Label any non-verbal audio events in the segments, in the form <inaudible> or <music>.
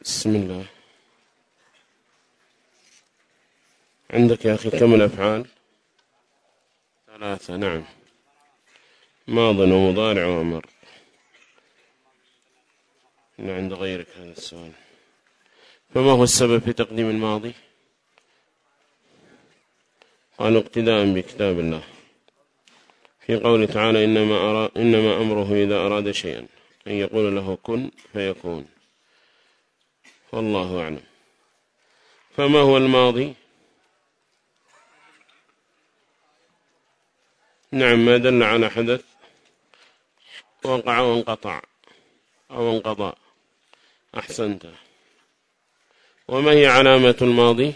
بسم الله. عندك يا أخي كم الأفعال؟ ثلاثة نعم. ماض ومضارع وأمر. عند غيرك هذا السؤال. فما هو السبب في تقديم الماضي؟ قالوا اقتداء بكتاب الله. في قوله تعالى إنما, أرى إنما أمره إذا أراد شيئا. أن يقول له كن فيكون. والله أعلم. فما هو الماضي؟ نعم ما دل على حدث وقع وانقطع أو انقضى. أحسنت. وما هي علامة الماضي؟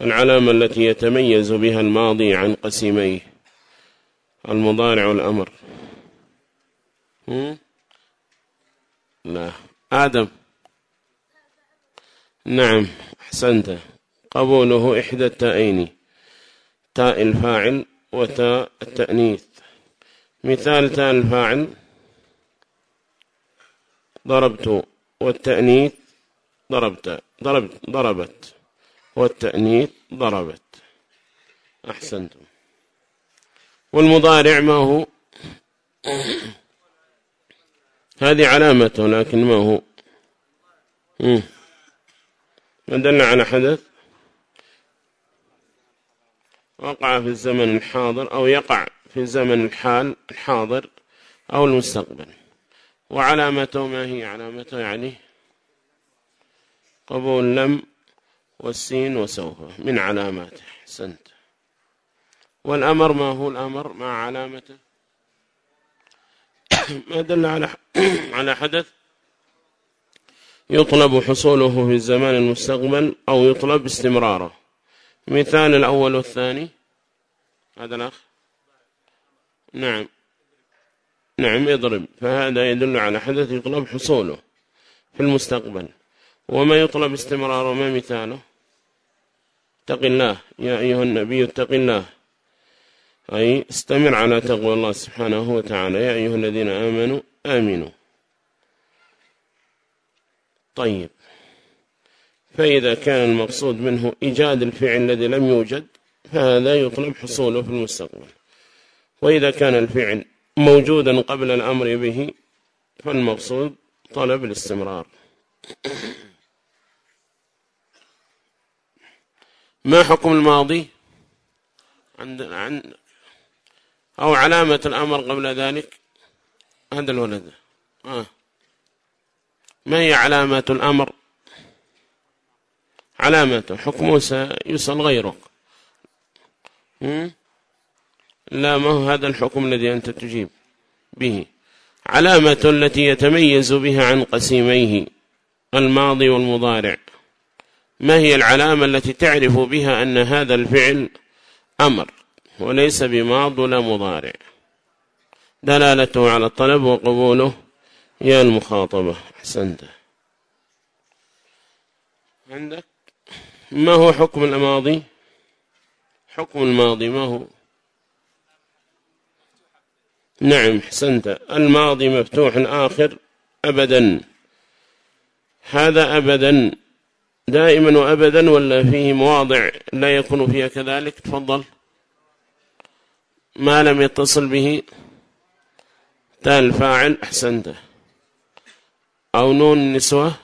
العلامة التي يتميز بها الماضي عن قسيميه. المضارع والأمر لا. آدم. نعم أحسنت. قبوله إحدى التائين تاء الفاعل وتاء التأنيث. مثال تاء الفاعل ضربت والتأنيث ضربت ضربت ضربت والتأنيث ضربت. أحسنتم. والمضارع ما هو؟ هذه علامته لكن ما هو؟ ما دل على حدث وقع في الزمن الحاضر أو يقع في الزمن الحال الحاضر أو المستقبل. وعلامته ما هي؟ علامته يعني قبول لم والسين وسوف من علاماته. سنت والأمر ما هو الأمر؟ مع علامته؟ <coughs> ما دل على <coughs> على حدث يطلب حصوله في الزمان المستقبل أو يطلب استمراره. مثال الأول والثاني. هذا الأخ. نعم. نعم يضرب فهذا يدل على حدث يطلب حصوله في المستقبل. وما يطلب استمراره ما مثاله؟ اتق الله يا أيها النبي اتق الله. أي استمر على تقوى الله سبحانه وتعالى. يا أيها الذين آمنوا آمنوا. طيب. فإذا كان المقصود منه إيجاد الفعل الذي لم يوجد فهذا يطلب حصوله في المستقبل. وإذا كان الفعل موجودا قبل الأمر به فالمقصود طلب الاستمرار. ما حكم الماضي؟ عند عند أو علامة الأمر قبل ذلك؟ هذا الولد. آه. ما هي علامة الأمر؟ علامته حكمه سيصل غيرك لا ما هو هذا الحكم الذي أنت تجيب به؟ علامة التي يتميز بها عن قسيميه الماضي والمضارع. ما هي العلامة التي تعرف بها أن هذا الفعل أمر وليس بماض ولا مضارع؟ دلالته على الطلب وقبوله يا المخاطبة. أحسنت. عندك؟ ما هو حكم الماضي؟ حكم الماضي ما هو؟ نعم حسنت الماضي مفتوح آخر أبدا. هذا أبدا. دائما وأبدا ولا فيه مواضع لا يكون فيها كذلك؟ تفضل. ما لم يتصل به؟ تاء الفاعل أحسنته أو نون النسوة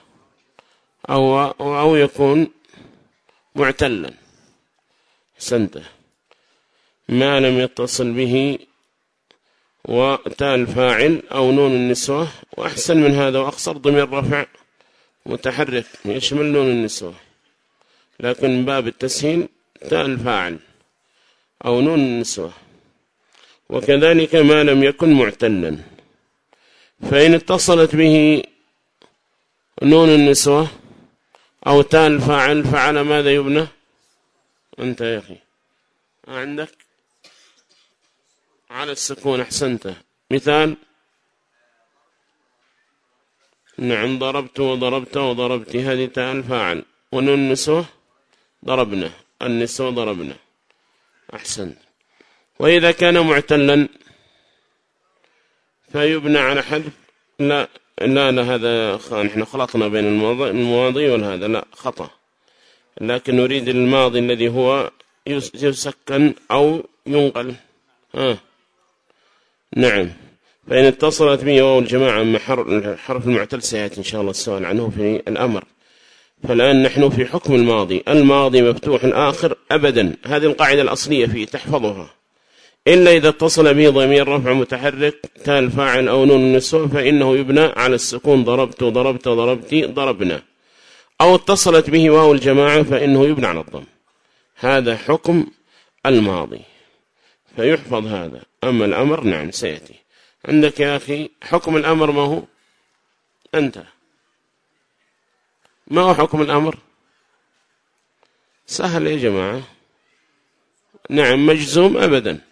أو, أو يكون معتلا. أحسنته ما لم يتصل به وتاء الفاعل أو نون النسوة وأحسن من هذا وأقصر ضمير رفع متحرك يشمل نون النسوة. لكن باب التسهيل تاء الفاعل أو نون النسوة. وكذلك ما لم يكن معتلا. فإن اتصلت به نون النسوة أو تاء الفاعل فعلى ماذا يبنى؟ أنت يا أخي. عندك؟ على السكون أحسنته مثال نعم ضربت وضربت وضربت هذه تاء الفاعل. ونون النسوة ضربنا. النسوة ضربنا. أحسنت. وإذا كان معتلا فيبنى على حذف لا. لا لا هذا نحن خلطنا بين الماضي, الماضي والهذا لا خطأ. لكن نريد الماضي الذي هو يسكن أو ينقل. ها. نعم. فإن اتصلت به واو الجماعة حرف المعتل سيأتي إن شاء الله السؤال عنه في الأمر. فالآن نحن في حكم الماضي. الماضي مفتوح الآخر أبدا. هذه القاعدة الأصلية فيه تحفظها. إلا إذا اتصل به ضمير رفع متحرك تال فاعل أو نون النسوة فإنه يبنى على السكون ضربت ضربت ضربتي ضربنا. أو اتصلت به واو الجماعة فإنه يبنى على الضم. هذا حكم الماضي. فيحفظ هذا. أما الأمر نعم سيأتي. عندك يا أخي حكم الأمر ما هو؟ أنت. ما هو حكم الأمر؟ سهل يا جماعة. نعم مجزوم أبدا.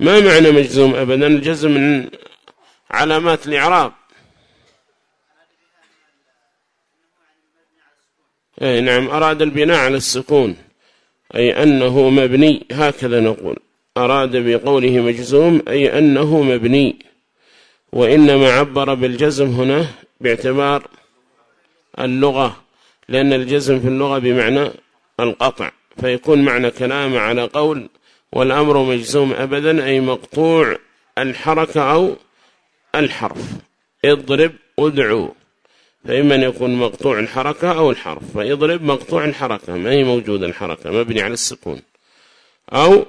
ما معنى مجزوم أبدا؟ الجزم من علامات الإعراب. أي نعم أراد البناء على السكون. أي أنه مبني هكذا نقول. أراد بقوله مجزوم أي أنه مبني. وإنما عبر بالجزم هنا باعتبار اللغة لأن الجزم في اللغة بمعنى القطع. فيكون معنى كلام على قول والأمر مجزوم أبدا أي مقطوع الحركة أو الحرف. اضرب ادعو. فإما أن يكون مقطوع الحركة أو الحرف. فيضرب مقطوع الحركة ما هي موجودة الحركة مبني على السكون. أو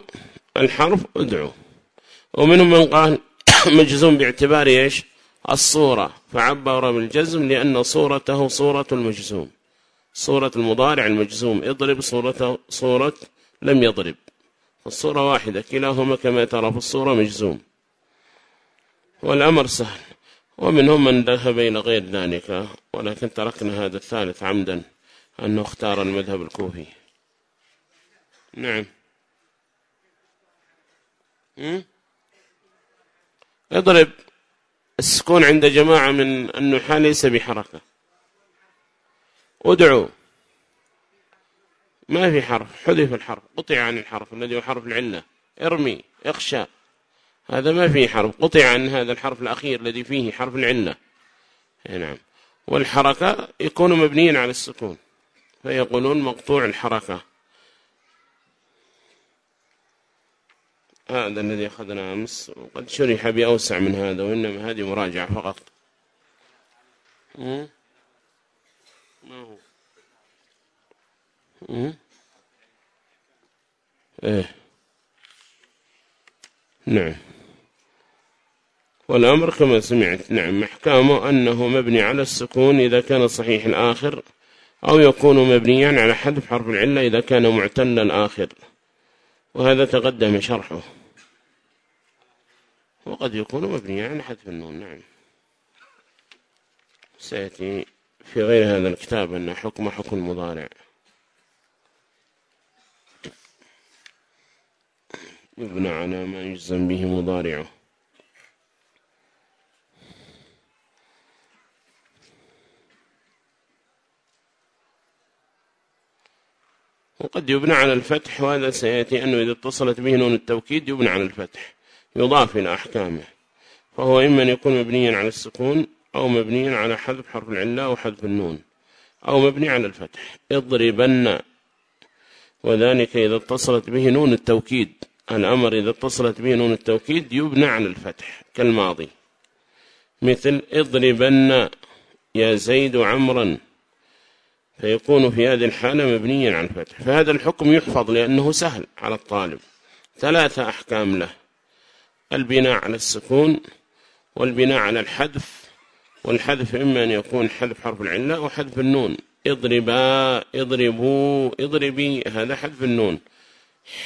الحرف ادعو. ومنهم من قال <coughs> مجزوم باعتبار إيش؟ الصورة. فعبر بالجزم لأن صورته صورة المجزوم. صورة المضارع المجزوم. اضرب صورة صورة لم يضرب. الصورة واحدة كلاهما كما ترى في الصورة مجزوم. والأمر سهل. ومنهم من ذهب إلى غير ذلك ولكن تركنا هذا الثالث عمدا أنه اختار المذهب الكوفي. نعم. اضرب السكون عند جماعة من النحاة ليس بحركة. ادعو. ما في حرف حذف الحرف قطع عن الحرف الذي هو حرف العلة ارمي اخشى. هذا ما فيه حرف قطع عن هذا الحرف الأخير الذي فيه حرف العلة. نعم. والحركة يكون مبنيا على السكون فيقولون مقطوع الحركة. هذا الذي أخذنا أمس وقد شرح بأوسع من هذا وإنما هذه مراجعة فقط. ما هو؟ إيه. نعم. والأمر كما سمعت نعم محكامه أنه مبني على السكون إذا كان صحيح الآخر أو يكون مبنيا على حذف حرف العلة إذا كان معتل الآخر. وهذا تقدم شرحه. وقد يكون مبنيا على حذف النون نعم. سيأتي في غير هذا الكتاب أن حكم حكم مضارع. يبنى على ما يجزم به مضارعه. وقد يبنى على الفتح وهذا سيأتي أنه إذا اتصلت به نون التوكيد يبنى على الفتح يضاف إلى أحكامه. فهو إما أن يكون مبنيا على السكون أو مبنيا على حذف حرف العلة أو حذف النون أو مبني على الفتح. اضربن وذلك إذا اتصلت به نون التوكيد. الأمر إذا اتصلت به نون التوكيد يبنى على الفتح كالماضي. مثل اضربن يا زيد عمرا فيكون في هذه الحالة مبنيا على الفتح. فهذا الحكم يحفظ لأنه سهل على الطالب. ثلاثة أحكام له البناء على السكون والبناء على الحذف والحذف إما أن يكون حذف حرف العلة أو حذف النون. اضربا اضربوا اضربي هذا حذف النون.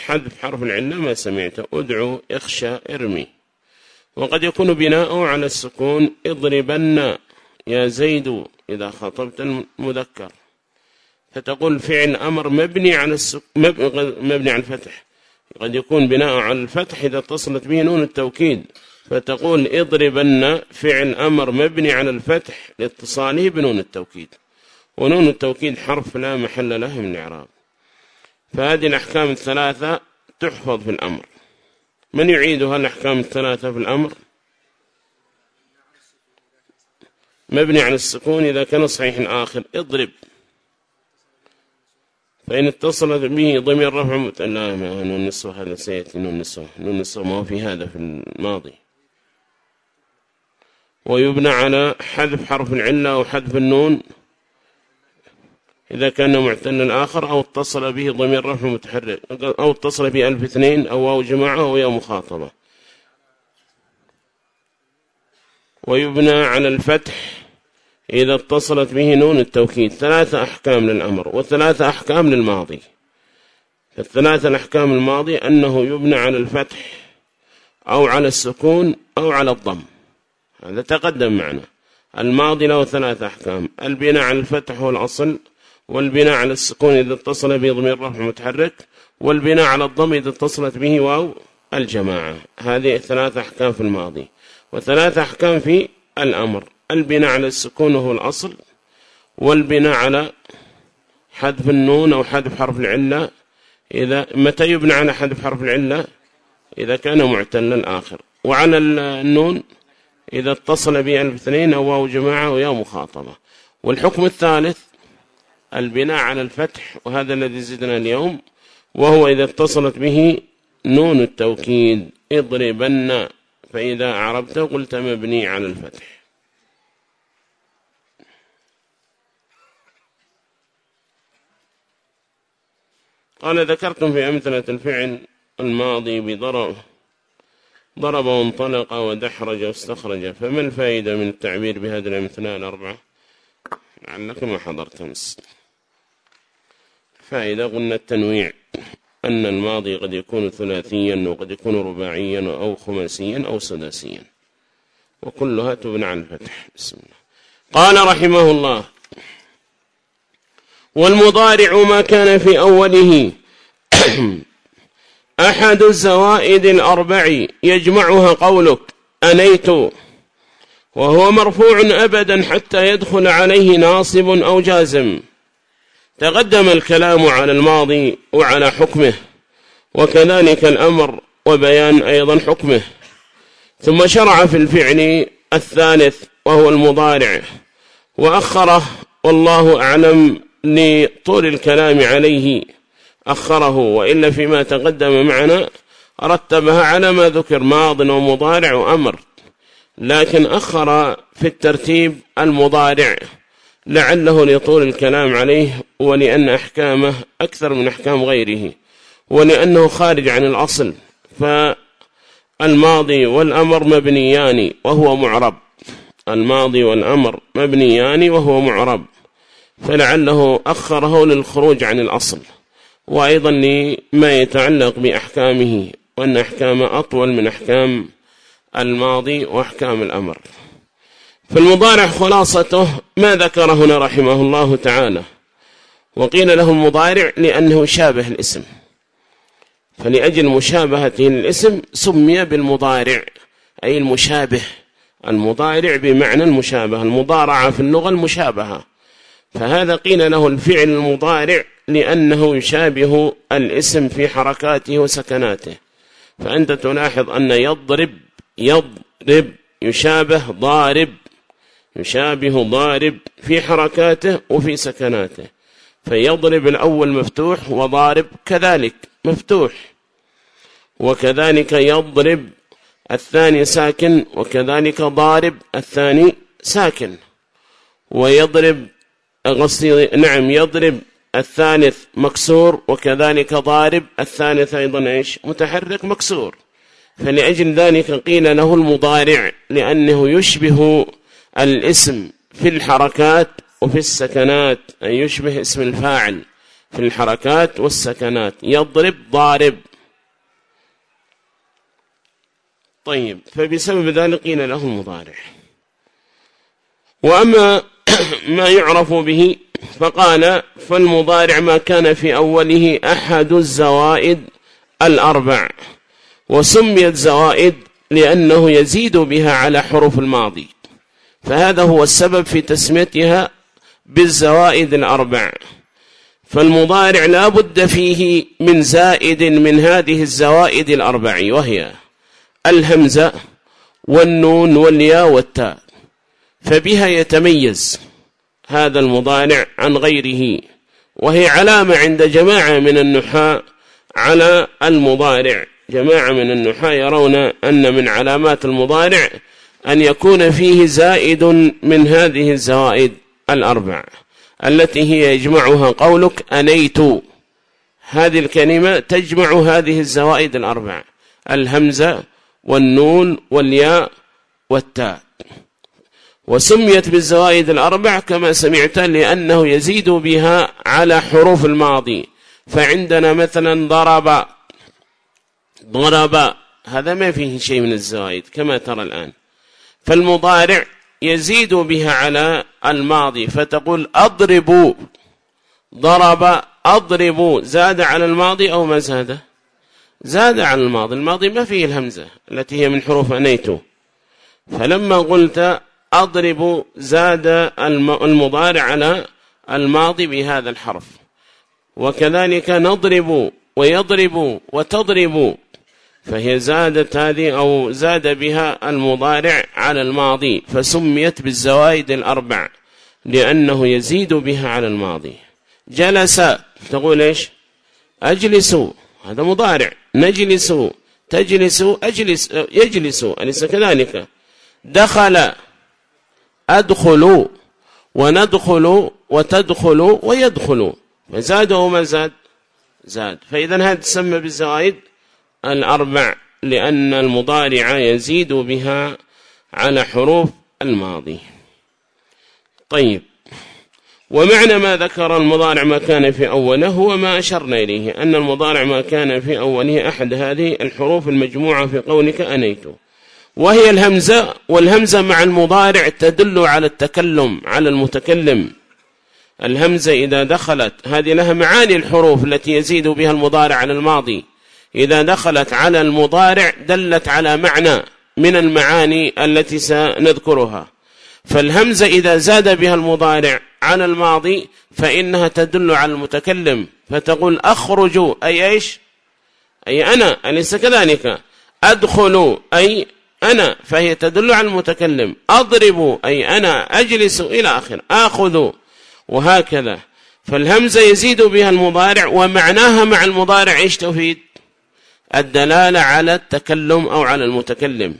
حذف حرف العلة ما سمعته. ادعو اخشى ارمي. وقد يكون بناء على السكون اضربن. يا زيد إذا خاطبت المذكر. فتقول فعل أمر مبني على السك... مبني على الفتح. قد يكون بناء على الفتح إذا اتصلت به نون التوكيد. فتقول اضربن. فعل أمر مبني على الفتح لاتصاله بنون التوكيد. ونون التوكيد حرف لا محل له من الإعراب فهذه الأحكام الثلاثة تحفظ في الأمر. من يعيدها الأحكام الثلاثة في الأمر؟ مبني على السكون إذا كان صحيح آخر اضرب. فإن اتصلت به ضمير رفع. لا ما نون هذا سيأتي نون النسوة نون ما هو في هذا في الماضي. ويبنى على حذف حرف العلة أو حذف النون. إذا كان معتل الآخر أو اتصل به ضمير رفع متحرك أو اتصل به ألف اثنين أو واو جماعة أو يا مخاطبة. ويبنى على الفتح إذا اتصلت به نون التوكيد. ثلاثة أحكام للأمر وثلاثة أحكام للماضي. الثلاثة الأحكام الماضي أنه يبنى على الفتح أو على السكون أو على الضم. هذا تقدم معنا. الماضي له ثلاثة أحكام. البناء على الفتح هو الأصل والبناء على السكون إذا اتصل به ضمير رفع متحرك والبناء على الضم إذا اتصلت به واو الجماعة. هذه ثلاثة أحكام في الماضي. وثلاثة أحكام في الأمر. البناء على السكون هو الأصل والبناء على حذف النون أو حذف حرف العلة. إذا متى يبنى على حذف حرف العلة؟ إذا كان معتلا الآخر. وعلى النون إذا اتصل به اثنين أو واو جماعة ويا مخاطبة. والحكم الثالث البناء على الفتح وهذا الذي زدنا اليوم وهو إذا اتصلت به نون التوكيد. اضربن فإذا أعربت قلت مبني على الفتح. قال ذكرتم في أمثلة الفعل الماضي بضرب. ضرب وانطلق ودحرج واستخرج. فما الفائدة من التعبير بهذه الأمثلة الأربعة؟ لعلك ما حضرت أمس فائدة قلنا التنويع أن الماضي قد يكون ثلاثيا وقد يكون رباعيا أو خماسيا أو سداسيا وكلها تبنى عن الفتح. بسم الله. قال رحمه الله والمضارع ما كان في أوله. <coughs> أحد الزوائد الأربع يجمعها قولك أنيت. وهو مرفوع أبدا حتى يدخل عليه ناصب أو جازم. تقدم الكلام على الماضي وعلى حكمه وكذلك الأمر وبيان أيضا حكمه. ثم شرع في الفعل الثالث وهو المضارع وأخره والله أعلم لطول الكلام عليه أخره وإلا فيما تقدم معنا رتبها على ما ذكر ماض ومضارع وأمر لكن أخر في الترتيب المضارع. لعله لطول الكلام عليه ولأن أحكامه أكثر من أحكام غيره ولأنه خارج عن الأصل فالماضي والأمر مبنيان وهو معرب. الماضي والأمر مبنيان وهو معرب. فلعله أخره للخروج عن الأصل. وأيضا لما يتعلق بأحكامه وأن أحكامه أطول من أحكام الماضي وأحكام الأمر. فالمضارع خلاصته ما ذكر هنا رحمه الله تعالى. وقيل له المضارع لأنه شابه الاسم. فلأجل مشابهته للاسم سمي بالمضارع أي المشابه. المضارع بمعنى المشابه المضارعة في اللغة المشابهة. فهذا قيل له الفعل المضارع لأنه يشابه الاسم في حركاته وسكناته. فأنت تلاحظ أن يضرب يضرب يشابه ضارب. يشابه ضارب في حركاته وفي سكناته. فيضرب الأول مفتوح وضارب كذلك مفتوح. وكذلك يضرب الثاني ساكن وكذلك ضارب الثاني ساكن. ويضرب نعم يضرب الثالث مكسور وكذلك ضارب الثالث أيضا إيش؟ متحرك مكسور. فلأجل ذلك قيل له المضارع لأنه يشبه الاسم في الحركات وفي السكنات أن يشبه اسم الفاعل في الحركات والسكنات. يضرب ضارب. طيب فبسبب ذلك قيل له المضارع وأما <coughs> ما يعرف به فقال فالمضارع ما كان في أوله أحد الزوائد الأربع وسميت زوائد لأنه يزيد بها على حروف الماضي. فهذا هو السبب في تسميتها بالزوائد الأربع. فالمضارع لا بد فيه من زائد من هذه الزوائد الأربع وهي الهمزة والنون والياء والتاء. فبها يتميز هذا المضارع عن غيره وهي علامة عند جماعة من النحاة على المضارع. جماعة من النحاة يرون أن من علامات المضارع أن يكون فيه زائد من هذه الزوائد الأربع التي هي يجمعها قولك أنيت. هذه الكلمة تجمع هذه الزوائد الأربع الهمزة والنون والياء والتاء. وسميت بالزوائد الأربع كما سمعت لأنه يزيد بها على حروف الماضي. فعندنا مثلا ضرب. ضرب. هذا ما فيه شيء من الزوائد كما ترى الآن. فالمضارع يزيد بها على الماضي فتقول أضرب ضرب أضرب زاد على الماضي أو ما زاد؟ زاد على الماضي الماضي ما فيه الهمزة التي هي من حروف أنيت. فلما قلت أضرب زاد المضارع على الماضي بهذا الحرف. وكذلك نضرب ويضرب وتضرب. فهي زادت هذه أو زاد بها المضارع على الماضي فسميت بالزوائد الأربع لأنه يزيد بها على الماضي. جلس تقول إيش؟ أجلس هذا مضارع. نجلس تجلس أجلس يجلس أليس كذلك؟ دخل أدخل وندخل وتدخل ويدخل. فزاد وما زاد؟ زاد. فإذا هذا تسمى بالزوائد الأربع لأن المضارع يزيد بها على حروف الماضي. طيب. ومعنى ما ذكر المضارع ما كان في أوله هو ما أشرنا إليه أن المضارع ما كان في أوله أحد هذه الحروف المجموعة في قولك أنيت. وهي الهمزة والهمزة مع المضارع تدل على التكلم على المتكلم. الهمزة إذا دخلت هذه لها معاني الحروف التي يزيد بها المضارع على الماضي. إذا دخلت على المضارع دلت على معنى من المعاني التي سنذكرها. فالهمزة إذا زاد بها المضارع على الماضي فإنها تدل على المتكلم. فتقول أخرج أي إيش؟ أي أنا أليس كذلك؟ أدخل أي أنا. فهي تدل على المتكلم. أضرب أي أنا. أجلس إلى آخر. آخذ وهكذا. فالهمزة يزيد بها المضارع ومعناها مع المضارع إيش؟ تفيد الدلالة على التكلم أو على المتكلم.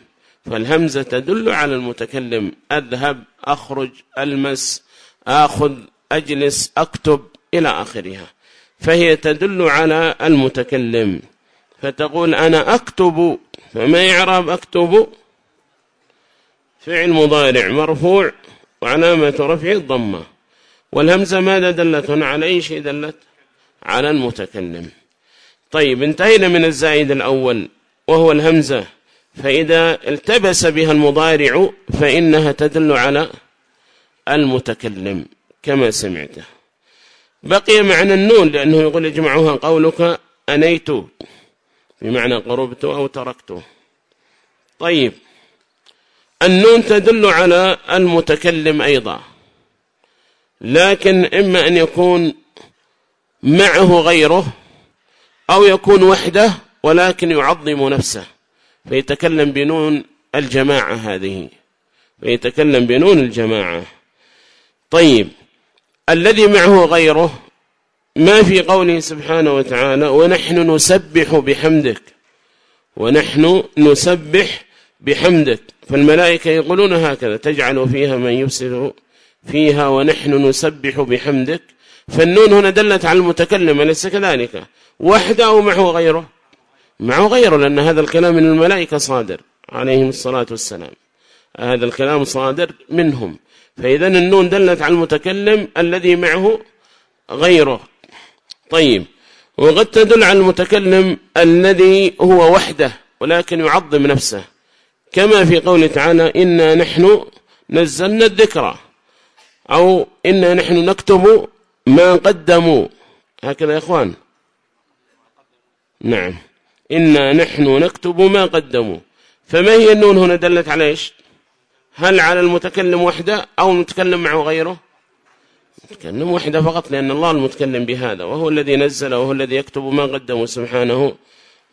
فالهمزة تدل على المتكلم. أذهب أخرج ألمس آخذ أجلس أكتب إلى آخرها. فهي تدل على المتكلم. فتقول أنا أكتب فما يعرب أكتب؟ فعل مضارع مرفوع وعلامة رفع الضمة. والهمزة ماذا دلت؟ على أي شيء دلت؟ على المتكلم. طيب انتهينا من الزائد الأول وهو الهمزة. فإذا التبس بها المضارع فإنها تدل على المتكلم كما سمعته. بقي معنى النون لأنه يقول يجمعها قولك أنيت. بمعنى قربت أو تركت. طيب النون تدل على المتكلم أيضا. لكن إما أن يكون معه غيره أو يكون وحده ولكن يعظم نفسه. فيتكلم بنون الجماعة هذه. فيتكلم بنون الجماعة. طيب الذي معه غيره ما في قوله سبحانه وتعالى ونحن نسبح بحمدك ونحن نسبح بحمدك. فالملائكة يقولون هكذا تجعل فيها من يفسد فيها ونحن نسبح بحمدك فالنون هنا دلت على المتكلم أليس كذلك؟ وحده أو معه غيره. معه غيره لأن هذا الكلام من الملائكة صادر عليهم الصلاة والسلام. هذا الكلام صادر منهم. فإذا النون دلت على المتكلم الذي معه غيره. طيب وقد تدل على المتكلم الذي هو وحده ولكن يعظم نفسه. كما في قول تعالى إنا نحن نزلنا الذكرى أو إنا نحن نكتب ما قدموا هكذا يا إخوان. نعم. إنا نحن نكتب ما قدموا. فما هي النون هنا دلت على إيش؟ هل على المتكلم وحده أو المتكلم معه غيره؟ متكلم وحده فقط لأن الله المتكلم بهذا. وهو الذي نزل وهو الذي يكتب ما قدموا سبحانه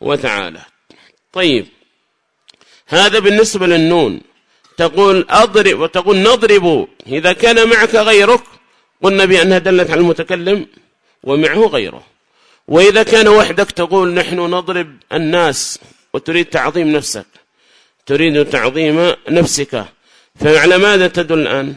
وتعالى. طيب. هذا بالنسبة للنون. تقول أضرب وتقول نضرب. إذا كان معك غيرك قلنا بأنها دلت على المتكلم ومعه غيره. وإذا كان وحدك تقول نحن نضرب الناس وتريد تعظيم نفسك تريد تعظيم نفسك فعلى ماذا تدل الآن؟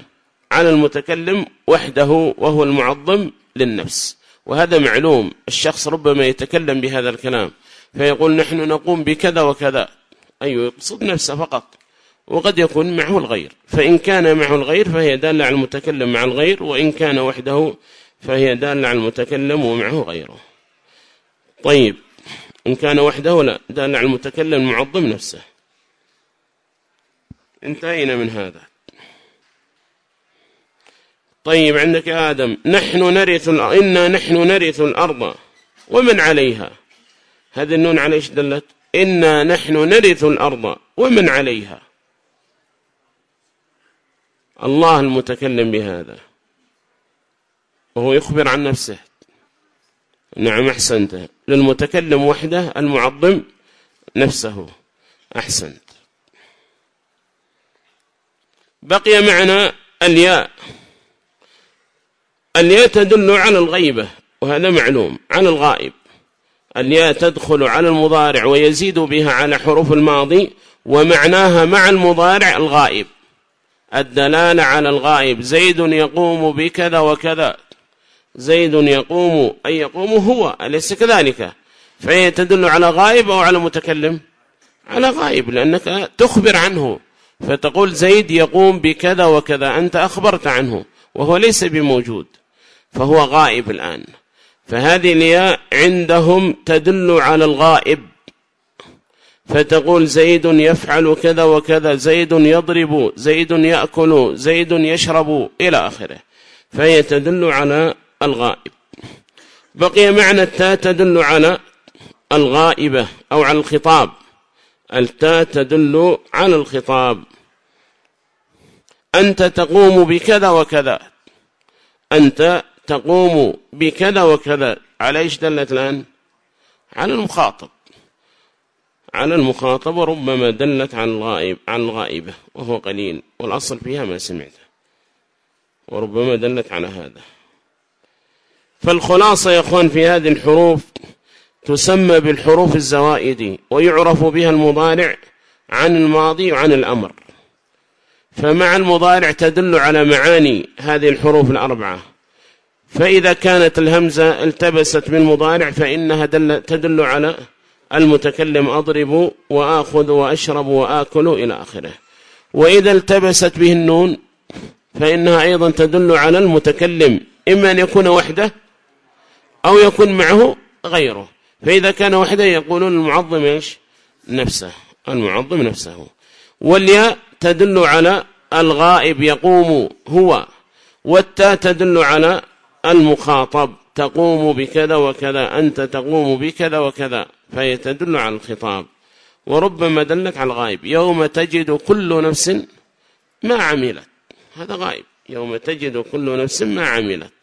على المتكلم وحده وهو المعظم للنفس. وهذا معلوم الشخص ربما يتكلم بهذا الكلام فيقول نحن نقوم بكذا وكذا. أي أيوة يقصد نفسه فقط وقد يكون معه الغير. فإن كان معه الغير فهي دالة على المتكلم مع الغير وإن كان وحده فهي دالة على المتكلم ومعه غيره. طيب إن كان وحده لا دالة على المتكلم معظم نفسه. انتهينا من هذا. طيب عندك يا آدم نحن نرث إنا نحن نرث الأرض ومن عليها؟ هذه النون على إيش دلت؟ إنا نحن نرث الأرض ومن عليها؟ الله المتكلم بهذا. وهو يخبر عن نفسه. نعم أحسنت. للمتكلم وحده المعظم نفسه. أحسنت. بقي معنا الياء. الياء تدل على الغيبة وهذا معلوم على الغائب. الياء تدخل على المضارع ويزيد بها على حروف الماضي ومعناها مع المضارع الغائب. الدلالة على الغائب زيد يقوم بكذا وكذا. زيد يقوم أي يقوم هو أليس كذلك؟ فهي تدل على غائب أو على متكلم؟ على غائب لأنك تخبر عنه. فتقول زيد يقوم بكذا وكذا أنت أخبرت عنه وهو ليس بموجود فهو غائب الآن. فهذه الياء عندهم تدل على الغائب. فتقول زيد يفعل كذا وكذا زيد يضرب زيد يأكل زيد يشرب إلى آخره. فهي تدل على الغائب. بقي معنى التاء تدل على الغائبة أو على الخطاب. التاء تدل على الخطاب. أنت تقوم بكذا وكذا. أنت تقوم بكذا وكذا. على إيش دلت الآن؟ على المخاطب. على المخاطب وربما دلت على الغائب على الغائبة وهو قليل والأصل فيها ما سمعته. وربما دلت على هذا. فالخلاصة يا أخوان في هذه الحروف تسمى بالحروف الزوائد ويعرف بها المضارع عن الماضي وعن الأمر. فمع المضارع تدل على معاني هذه الحروف الأربعة. فإذا كانت الهمزة التبست بالمضارع فإنها دل تدل على المتكلم أضرب وآخذ وأشرب وآكل إلى آخره. وإذا التبست به النون فإنها أيضا تدل على المتكلم إما أن يكون وحده أو يكون معه غيره. فإذا كان وحده يقولون المعظم إيش؟ نفسه. المعظم نفسه. والياء تدل على الغائب يقوم هو والتاء تدل على المخاطب تقوم بكذا وكذا أنت تقوم بكذا وكذا فهي تدل على الخطاب. وربما دلت على الغائب. يوم تجد كل نفس ما عملت. هذا غائب. يوم تجد كل نفس ما عملت.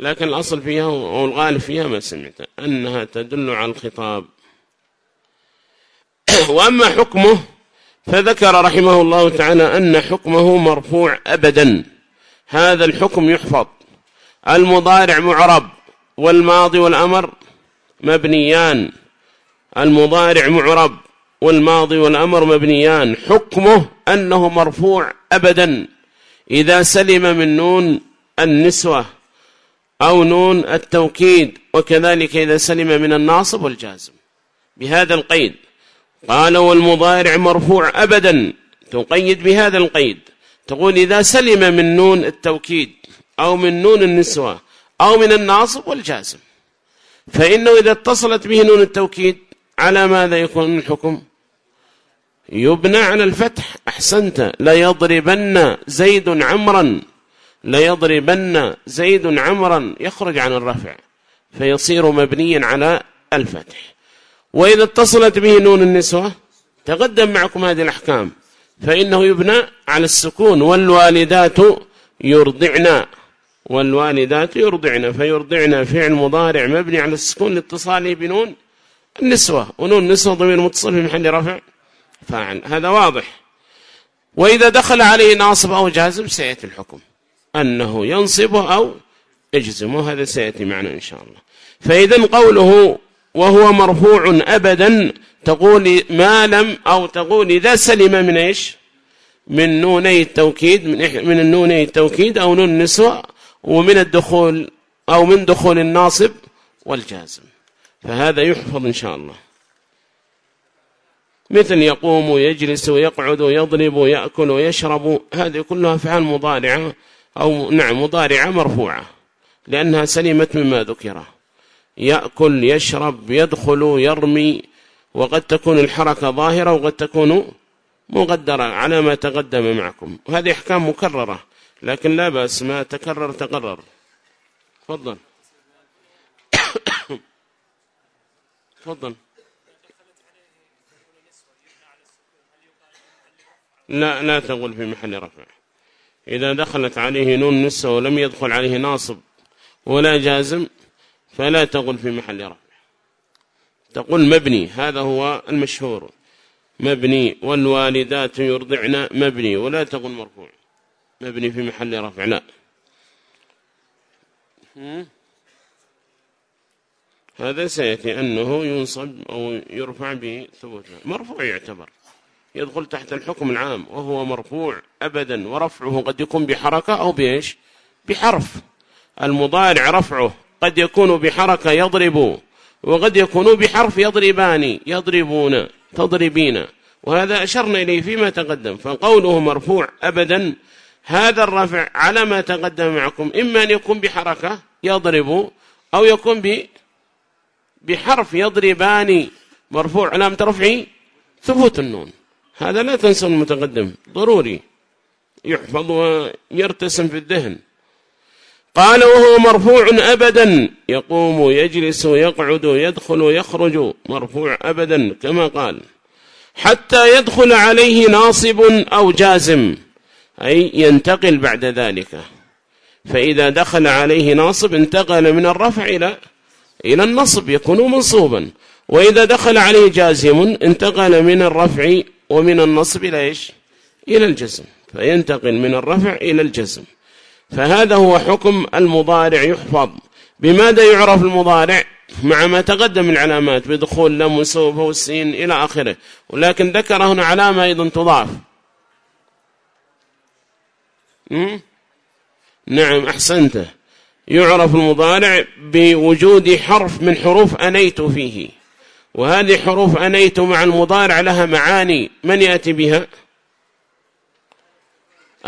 لكن الأصل فيها أو الغالب فيها ما سمعت أنها تدل على الخطاب. <coughs> وأما حكمه فذكر رحمه الله تعالى أن حكمه مرفوع أبدا. هذا الحكم يحفظ. المضارع معرب والماضي والأمر مبنيان. المضارع معرب والماضي والأمر مبنيان. حكمه أنه مرفوع أبدا. إذا سلم من نون النسوة أو نون التوكيد وكذلك إذا سلم من الناصب والجازم. بهذا القيد. قال والمضارع مرفوع أبدا. تقيد بهذا القيد. تقول إذا سلم من نون التوكيد أو من نون النسوة أو من الناصب والجازم. فإنه إذا اتصلت به نون التوكيد على ماذا يكون الحكم؟ يبنى على الفتح. أحسنت. ليضربن زيد عمرا. ليضربن زيد عمرا يخرج عن الرفع فيصير مبنيا على الفتح. وإذا اتصلت به نون النسوة تقدم معكم هذه الأحكام. فإنه يبنى على السكون والوالدات يرضعن والوالدات يرضعن فيرضعن فعل مضارع مبني على السكون لاتصاله بنون النسوة. ونون النسوة ضمير متصل في محل رفع فاعل. هذا واضح. وإذا دخل عليه ناصب أو جازم سيأتي الحكم. أنه ينصبه أو يجزمه هذا سيأتي معنا إن شاء الله. فإذا قوله وهو مرفوع أبدا تقول ما لم أو تقول إذا سلم من إيش؟ من نوني التوكيد من, من النوني التوكيد أو نون النسوة ومن الدخول أو من دخول الناصب والجازم. فهذا يحفظ إن شاء الله. مثل يقوم ويجلس ويقعد ويضرب ويأكل ويشرب هذه كلها أفعال مضارعة. أو نعم مضارعة مرفوعة لأنها سلمت مما ذكره. يأكل يشرب يدخل يرمي وقد تكون الحركة ظاهرة وقد تكون مقدرة على ما تقدم معكم. هذه أحكام مكررة لكن لا بأس ما تكرر تقرر. تفضل. <coughs> تفضل. لا لا تقول في محل رفع. إذا دخلت عليه نون نسة ولم يدخل عليه ناصب ولا جازم فلا تقول في محل رفع. تقول مبني هذا هو المشهور. مبني والوالدات يرضعن مبني ولا تقول مرفوع. مبني في محل رفع لا. هذا سيأتي أنه ينصب أو يرفع بثبوت. مرفوع يعتبر. يدخل تحت الحكم العام وهو مرفوع أبدا ورفعه قد يكون بحركة أو بإيش؟ بحرف. المضارع رفعه قد يكون بحركة يضرب وقد يكون بحرف يضربان يضربون تضربين. وهذا أشرنا إليه فيما تقدم فقوله مرفوع أبدا هذا الرفع على ما تقدم معكم إما أن يكون بحركة يضرب أو يكون بحرف يضربان. مرفوع علامة رفعه ثبوت النون. هذا لا تنسوا المتقدم ضروري. يحفظ ويرتسم في الذهن. قال وهو مرفوع أبدا. يقوم يجلس يقعد يدخل يخرج مرفوع أبدا كما قال. حتى يدخل عليه ناصب أو جازم. أي ينتقل بعد ذلك. فإذا دخل عليه ناصب انتقل من الرفع إلى إلى النصب. يكون منصوبا. وإذا دخل عليه جازم انتقل من الرفع ومن النصب إلى إيش؟ إلى الجزم فينتقل من الرفع إلى الجزم فهذا هو حكم المضارع يحفظ. بماذا يعرف المضارع؟ مع ما تقدم العلامات بدخول لم وسوف والسين إلى آخره. ولكن ذكر هنا علامة أيضا تضاف. نعم أحسنت. يعرف المضارع بوجود حرف من حروف أنيت فيه. وهذه حروف أنيت مع المضارع لها معاني. من يأتي بها؟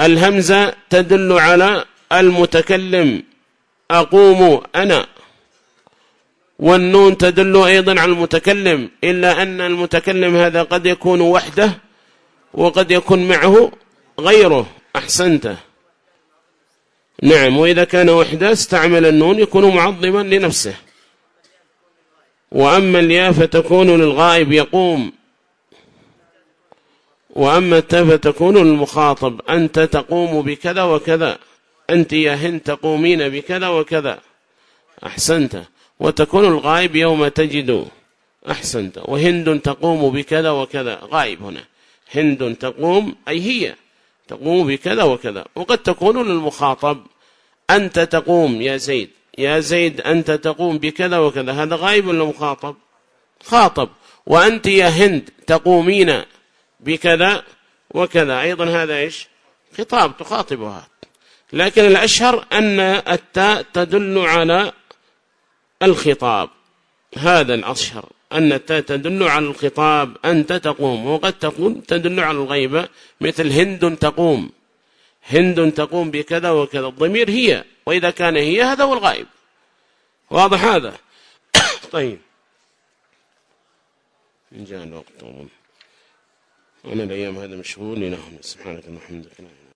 الهمزة تدل على المتكلم. أقوم أنا. والنون تدل أيضا على المتكلم. إلا أن المتكلم هذا قد يكون وحده وقد يكون معه غيره. أحسنت. نعم وإذا كان وحده استعمل النون يكون معظما لنفسه. وأما الياء فتكون للغائب يقوم. وأما التاء فتكون للمخاطب. أنت تقوم بكذا وكذا. أنت يا هند تقومين بكذا وكذا. أحسنت. وتكون الغائب يوم تجد. أحسنت. وهند تقوم بكذا وكذا. غائب هنا. هند تقوم. أي هي. تقوم بكذا وكذا. وقد تكون للمخاطب. أنت تقوم يا زيد. يا زيد أنت تقوم بكذا وكذا. هذا غائب ولا مخاطب؟ خاطب. وأنت يا هند تقومين بكذا وكذا. أيضا هذا إيش؟ خطاب تخاطبها. لكن الأشهر أن التاء تدل على الخطاب. هذا الأشهر أن التاء تدل على الخطاب. أنت تقوم. وقد تقول تدل على الغيبة. مثل هند تقوم. هند تقوم بكذا وكذا. الضمير هي وإذا كان هي هذا هو الغائب. واضح هذا؟ <coughs> طيب. إن جاء الوقت أنا الأيام هذا مشغول لنهم سبحانك اللهم وبحمدك